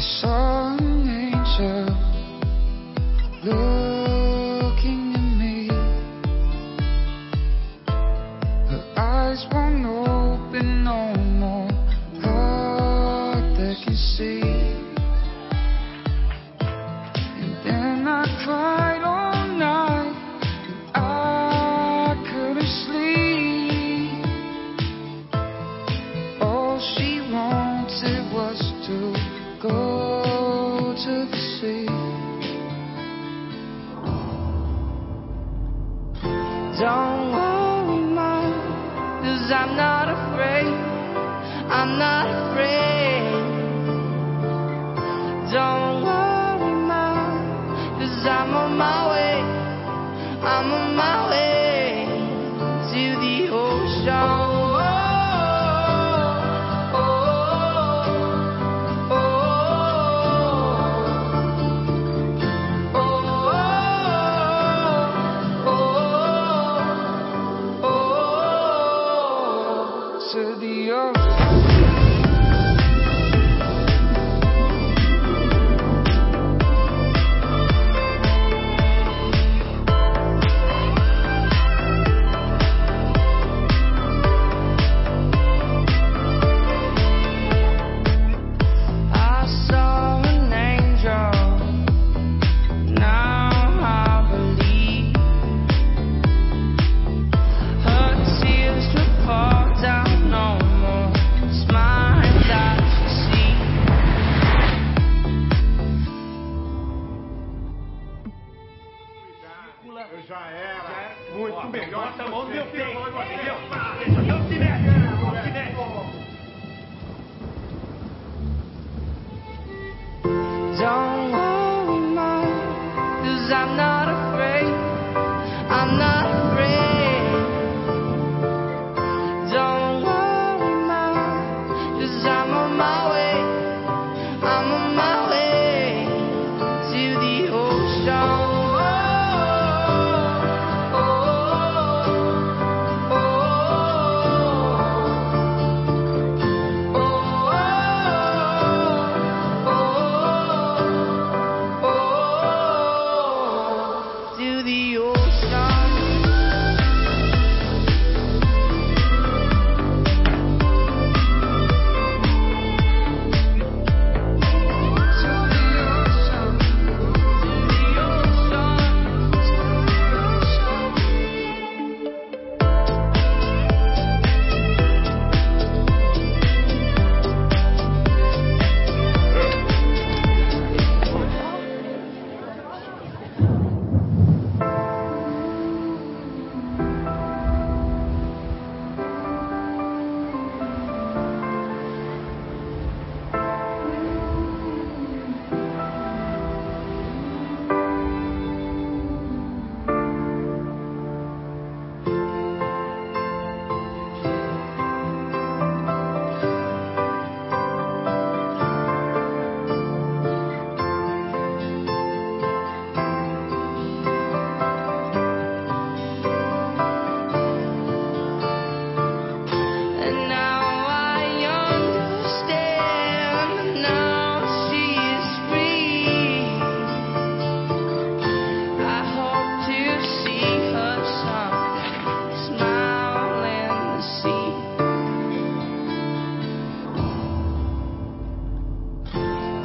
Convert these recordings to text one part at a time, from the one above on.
I saw an angel don't worry, mom, cause I'm not. Era muito melhor. Bota a mão no meu peito. Don't worry, mom, cause I'm not afraid.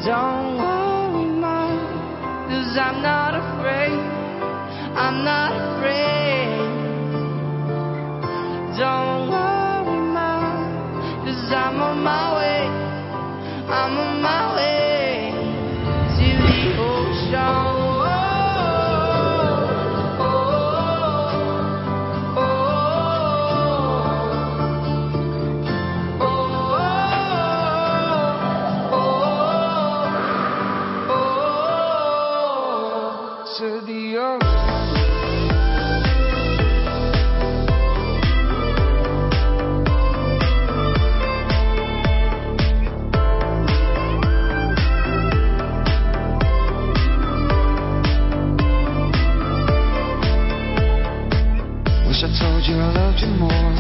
Don't worry, cause I'm not. I loved you more.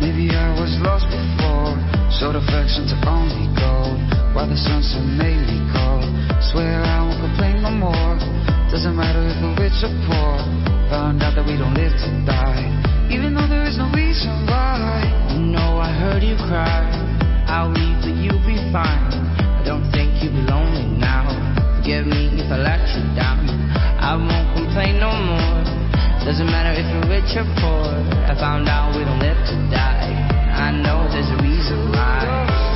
Maybe I was lost before. Showed affection to only gold. While the sunset made me cold. Swear I won't complain no more. Doesn't matter if we're rich or poor. Found out that we don't live to die. Even though there is no reason why. You know I heard you cry. I'll leave, but you'll be fine. I don't think you'll be lonely now. Forgive me if I let you down. I won't complain no more. Doesn't matter if you're rich or poor. I found out we don't live to die. I know there's a reason why.